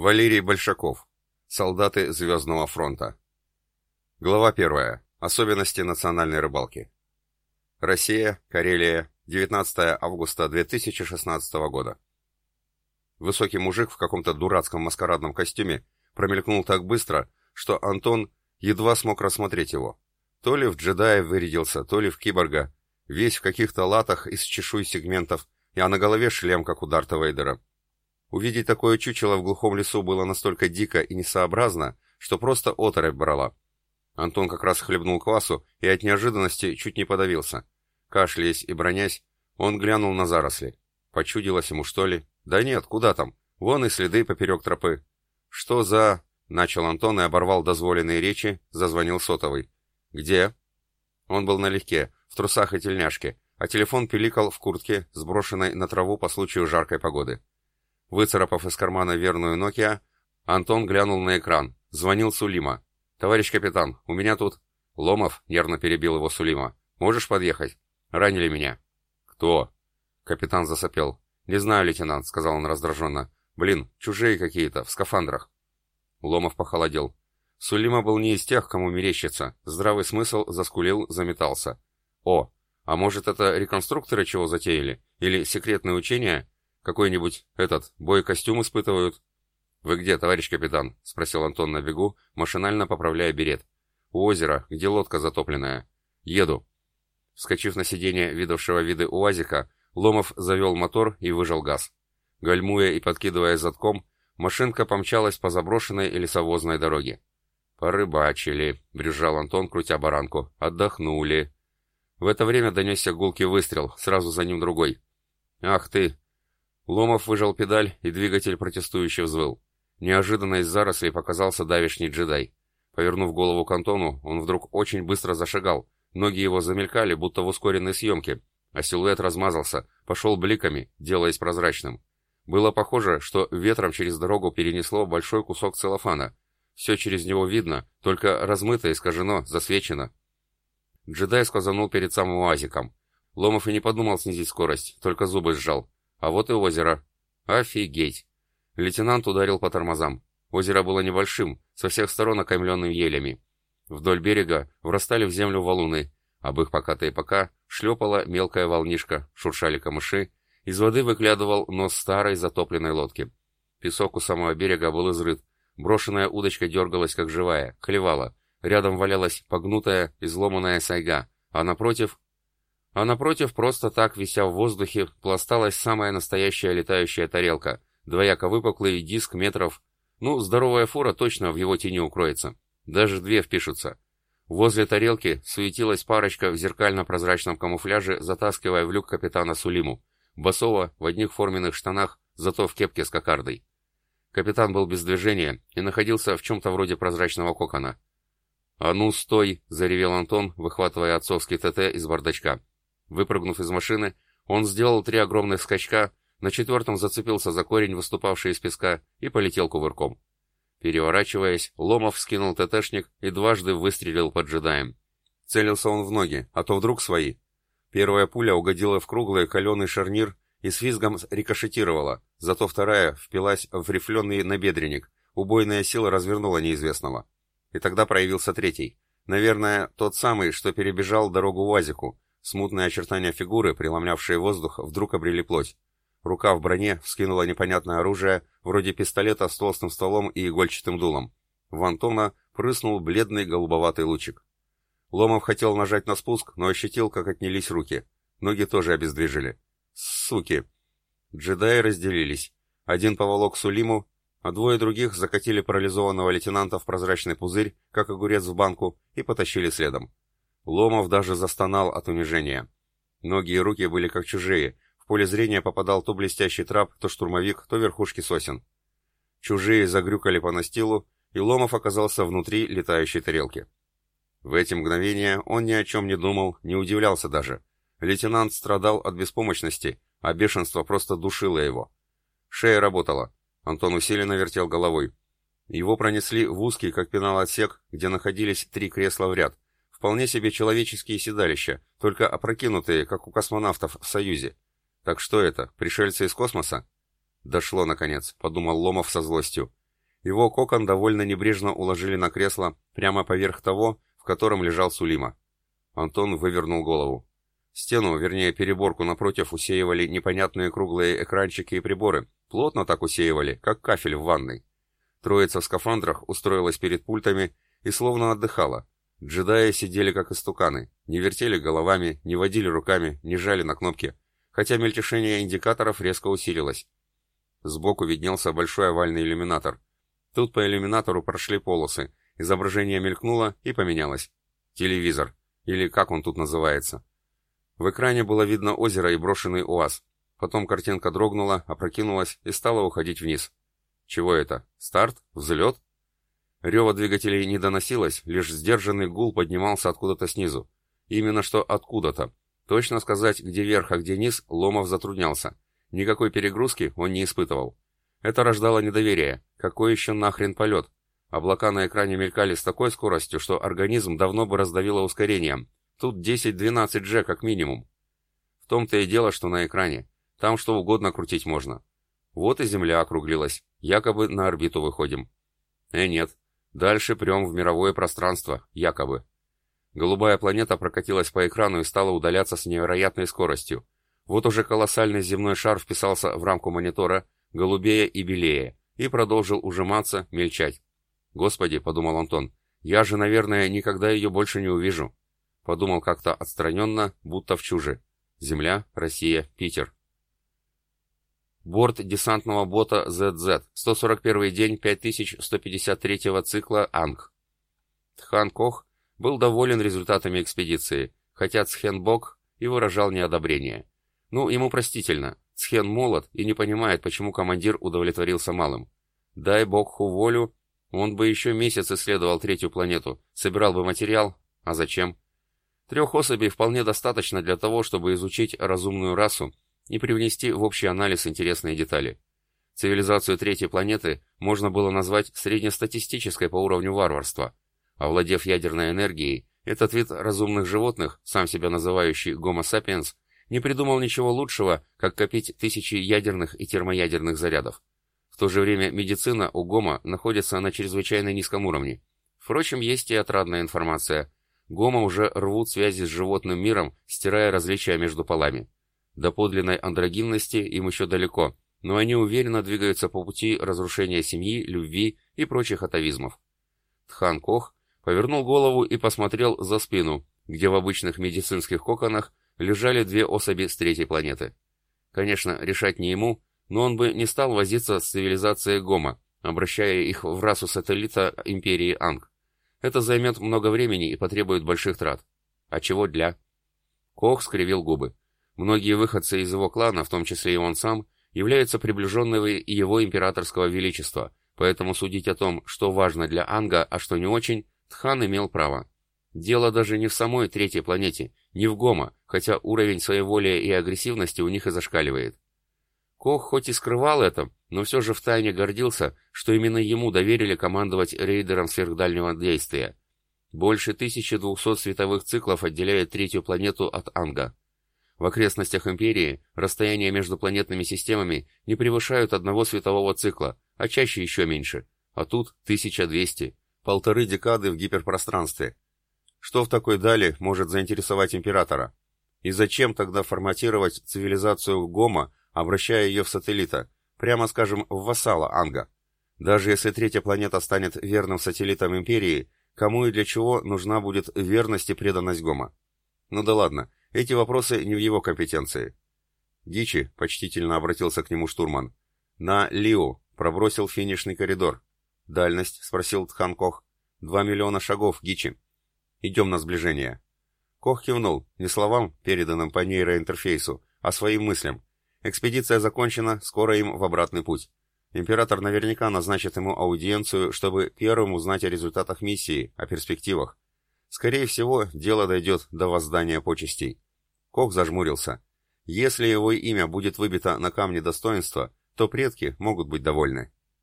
Валерий Большаков. Солдаты Звездного фронта. Глава 1. Особенности национальной рыбалки. Россия, Карелия, 19 августа 2016 года. Высокий мужик в каком-то дурацком маскарадном костюме промелькнул так быстро, что Антон едва смог рассмотреть его. То ли в джедая вырядился, то ли в киборга, весь в каких-то латах из чешуй сегментов, а на голове шлем, как у Дарта Вейдера. Увидеть такое чучело в глухом лесу было настолько дико и несообразно, что просто оторопь брала. Антон как раз хлебнул квасу и от неожиданности чуть не подавился. Кашляясь и бронясь, он глянул на заросли. Почудилось ему, что ли? Да нет, куда там? Вон и следы поперек тропы. Что за... Начал Антон и оборвал дозволенные речи, зазвонил сотовый. «Где?» Он был налегке, в трусах и тельняшке, а телефон пиликал в куртке, сброшенной на траву по случаю жаркой погоды. Выцарапав из кармана верную Nokia, Антон глянул на экран. Звонил Сулима. «Товарищ капитан, у меня тут...» «Ломов», — нервно перебил его Сулима. «Можешь подъехать? Ранили меня». «Кто?» Капитан засопел. «Не знаю, лейтенант», — сказал он раздраженно. «Блин, чужие какие-то, в скафандрах». Ломов похолодел. Сулима был не из тех, кому мерещится. Здравый смысл заскулил, заметался. «О, а может это реконструкторы чего затеяли? Или секретные учения? Какой-нибудь, этот, бой-костюм испытывают?» «Вы где, товарищ капитан?» — спросил Антон на бегу, машинально поправляя берет. «У озера, где лодка затопленная. Еду». Вскочив на сиденье видавшего виды УАЗика, Ломов завел мотор и выжал газ. Гальмуя и подкидывая задком, машинка помчалась по заброшенной лесовозной дороге. «Порыбачили», — брюзжал Антон, крутя баранку. «Отдохнули». В это время донесся гулкий выстрел, сразу за ним другой. «Ах ты!» Ломов выжал педаль, и двигатель протестующе взвыл. Неожиданно из зарослей показался давишний джедай. Повернув голову к Антону, он вдруг очень быстро зашагал. Ноги его замелькали, будто в ускоренной съемке, а силуэт размазался, пошел бликами, делаясь прозрачным. Было похоже, что ветром через дорогу перенесло большой кусок целлофана. Все через него видно, только размыто, искажено, засвечено. Джедай сказанул перед самым уазиком. Ломов и не подумал снизить скорость, только зубы сжал. А вот и озеро. Офигеть! Лейтенант ударил по тормозам. Озеро было небольшим, со всех сторон окаймленным елями. Вдоль берега врастали в землю валуны, об их покатые пока шлепала мелкая волнишка, шуршали камыши, из воды выглядывал нос старой затопленной лодки. Песок у самого берега был изрыт, брошенная удочка дергалась как живая, клевала, рядом валялась погнутая, изломанная сайга, а напротив... А напротив, просто так, вися в воздухе, пласталась самая настоящая летающая тарелка, Двояко выпуклый диск метров. Ну, здоровая фура точно в его тени укроется. Даже две впишутся. Возле тарелки суетилась парочка в зеркально-прозрачном камуфляже, затаскивая в люк капитана Сулиму. Басова в одних форменных штанах, зато в кепке с кокардой. Капитан был без движения и находился в чем-то вроде прозрачного кокона. «А ну, стой!» — заревел Антон, выхватывая отцовский ТТ из бардачка. Выпрыгнув из машины, он сделал три огромных скачка на четвертом зацепился за корень, выступавший из песка, и полетел кувырком. Переворачиваясь, Ломов скинул ТТшник и дважды выстрелил под джедаем. Целился он в ноги, а то вдруг свои. Первая пуля угодила в круглый каленый шарнир и с визгом рикошетировала, зато вторая впилась в рифленый набедренник. Убойная сила развернула неизвестного. И тогда проявился третий. Наверное, тот самый, что перебежал дорогу УАЗику. Смутные очертания фигуры, преломлявшие воздух, вдруг обрели плоть. Рука в броне вскинула непонятное оружие, вроде пистолета с толстым стволом и игольчатым дулом. В Антона прыснул бледный голубоватый лучик. Ломов хотел нажать на спуск, но ощутил, как отнялись руки. Ноги тоже обездвижили. Суки! Джедаи разделились. Один поволок Сулиму, а двое других закатили парализованного лейтенанта в прозрачный пузырь, как огурец в банку, и потащили следом. Ломов даже застонал от унижения. Ноги и руки были как чужие, поле зрения попадал то блестящий трап, то штурмовик, то верхушки сосен. Чужие загрюкали по настилу, и Ломов оказался внутри летающей тарелки. В эти мгновения он ни о чем не думал, не удивлялся даже. Лейтенант страдал от беспомощности, а бешенство просто душило его. Шея работала. Антон усиленно вертел головой. Его пронесли в узкий, как пенал отсек, где находились три кресла в ряд. Вполне себе человеческие седалища, только опрокинутые, как у космонавтов в Союзе. Так что это, пришельцы из космоса? Дошло, наконец, подумал Ломов со злостью. Его кокон довольно небрежно уложили на кресло прямо поверх того, в котором лежал Сулима. Антон вывернул голову. Стену, вернее переборку напротив, усеивали непонятные круглые экранчики и приборы, плотно так усеивали, как кафель в ванной. Троица в скафандрах устроилась перед пультами и словно отдыхала. Джедаи сидели как истуканы, не вертели головами, не водили руками, не жали на кнопки, хотя мельтешение индикаторов резко усилилось. Сбоку виднелся большой овальный иллюминатор. Тут по иллюминатору прошли полосы, изображение мелькнуло и поменялось. Телевизор, или как он тут называется. В экране было видно озеро и брошенный УАЗ. Потом картинка дрогнула, опрокинулась и стала уходить вниз. Чего это? Старт? Взлет? Рева двигателей не доносилось, лишь сдержанный гул поднимался откуда-то снизу. Именно что откуда-то. Точно сказать, где верх, а где низ, Ломов затруднялся. Никакой перегрузки он не испытывал. Это рождало недоверие. Какой еще нахрен полет? Облака на экране мелькали с такой скоростью, что организм давно бы раздавило ускорением. Тут 10-12 G как минимум. В том-то и дело, что на экране. Там что угодно крутить можно. Вот и Земля округлилась. Якобы на орбиту выходим. Э, нет. Дальше прям в мировое пространство, якобы. Голубая планета прокатилась по экрану и стала удаляться с невероятной скоростью. Вот уже колоссальный земной шар вписался в рамку монитора, голубее и белее, и продолжил ужиматься, мельчать. «Господи», — подумал Антон, — «я же, наверное, никогда ее больше не увижу». Подумал как-то отстраненно, будто в чуже. Земля, Россия, Питер. Борт десантного бота ZZ, 141 день 5153 цикла АНГ. Тхан Кох был доволен результатами экспедиции, хотя Цхен Бок и выражал неодобрение. Ну, ему простительно, Цхен молод и не понимает, почему командир удовлетворился малым. Дай бог ху волю, он бы еще месяц исследовал третью планету, собирал бы материал, а зачем? Трех особей вполне достаточно для того, чтобы изучить разумную расу и привнести в общий анализ интересные детали. Цивилизацию третьей планеты можно было назвать среднестатистической по уровню варварства. Овладев ядерной энергией, этот вид разумных животных, сам себя называющий Homo sapiens, не придумал ничего лучшего, как копить тысячи ядерных и термоядерных зарядов. В то же время медицина у Гома находится на чрезвычайно низком уровне. Впрочем, есть и отрадная информация. Гома уже рвут связи с животным миром, стирая различия между полами. До подлинной андрогинности им еще далеко, но они уверенно двигаются по пути разрушения семьи, любви и прочих атовизмов. Тхан Кох повернул голову и посмотрел за спину, где в обычных медицинских коконах лежали две особи с третьей планеты. Конечно, решать не ему, но он бы не стал возиться с цивилизацией Гома, обращая их в расу сателлита империи Анг. Это займет много времени и потребует больших трат. А чего для? Кох скривил губы. Многие выходцы из его клана, в том числе и он сам, являются приближенными его императорского величества, поэтому судить о том, что важно для Анга, а что не очень, Тхан имел право. Дело даже не в самой третьей планете, не в Гома, хотя уровень своеволия и агрессивности у них и зашкаливает. Кох хоть и скрывал это, но все же втайне гордился, что именно ему доверили командовать рейдером сверхдальнего действия. Больше 1200 световых циклов отделяет третью планету от Анга. В окрестностях Империи расстояния между планетными системами не превышают одного светового цикла, а чаще еще меньше. А тут 1200, полторы декады в гиперпространстве. Что в такой дали может заинтересовать Императора? И зачем тогда форматировать цивилизацию Гома, обращая ее в сателлита, прямо скажем, в вассала Анга? Даже если третья планета станет верным сателлитом Империи, кому и для чего нужна будет верность и преданность Гома? Ну да ладно, эти вопросы не в его компетенции. Дичи, почтительно обратился к нему штурман. На Лио пробросил финишный коридор. Дальность, спросил Тхан Кох. Два миллиона шагов, Гичи. Идем на сближение. Кох кивнул, не словам, переданным по нейроинтерфейсу, а своим мыслям. Экспедиция закончена, скоро им в обратный путь. Император наверняка назначит ему аудиенцию, чтобы первым узнать о результатах миссии, о перспективах. Скорее всего, дело дойдет до воздания почестей. Кох зажмурился. Если его имя будет выбито на камне достоинства, то предки могут быть довольны.